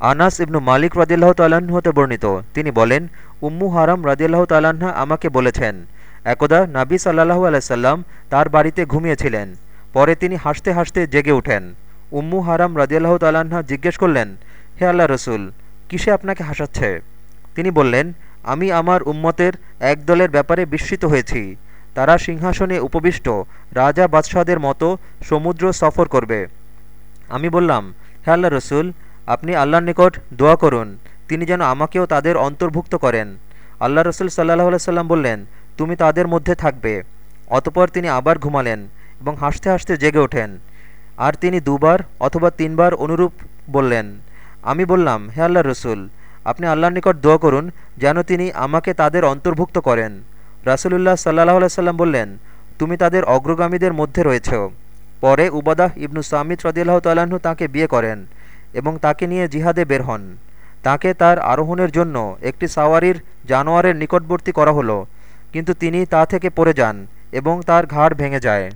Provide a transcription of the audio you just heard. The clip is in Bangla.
আনাস ইবনু মালিক রদিল্লাহ তাল্লাহ্ন হতে বর্ণিত। তিনি বলেন, উম্মু হারাম রদিল্লাহ তাল্লাহা আমাকে বলেছেন। একদা নাবী সাল্লাহু আলাইসাল্লাম তার বাড়িতে ঘুমিয়েছিলেন। পরে তিনি হাসতে হাসতে জেগে উঠেন। উম্মু হারাম রদিয়াল্লাহ তাল্লাহা জিজ্ঞেস করলেন, হে আল্লাহ রসুল, কিসে আপনাকে হাসাচ্ছে? তিনি বললেন, আমি আমার উম্মতের এক দলের ব্যাপারে বিস্মিত হয়েছি। তারা সিংহাসনে উপবিষ্ট, রাজা বাদশাহদের মতো সমুদ্র সফর করবে। আমি বললাম, হে আল্লাহ রসুল আপনি আল্লাহর নিকট দোয়া করুন, তিনি যেন আমাকেও তাদের অন্তর্ভুক্ত করেন। আল্লাহ রসুল সাল্লাহ সাল্লাম বললেন, তুমি তাদের মধ্যে থাকবে। অতপর তিনি আবার ঘুমালেন এবং হাসতে হাসতে জেগে ওঠেন। আর তিনি দুবার অথবা তিনবার অনুরূপ বললেন, আমি বললাম, হে আল্লাহ রসুল, আপনি আল্লাহর নিকট দোয়া করুন যেন তিনি আমাকে তাদের অন্তর্ভুক্ত করেন। রাসুলুল্লাহ সাল্লাহ সাল্লাম বললেন, তুমি তাদের অগ্রগামীদের মধ্যে রয়েছ। পরে উবাদাহ ইবনু সামিদ রদিল্লাহ তাল্লাহ্ন তাঁকে বিয়ে করেন। এবং তাকে নিয়ে জিহাদে বের হন। তাকে তার আরোহণের জন্য একটি সাওয়ারির জানোয়ারের নিকটবর্তী করা হলো, কিন্তু তিনি তা থেকে পড়ে যান এবং তার ঘাড় ভেঙে যায়।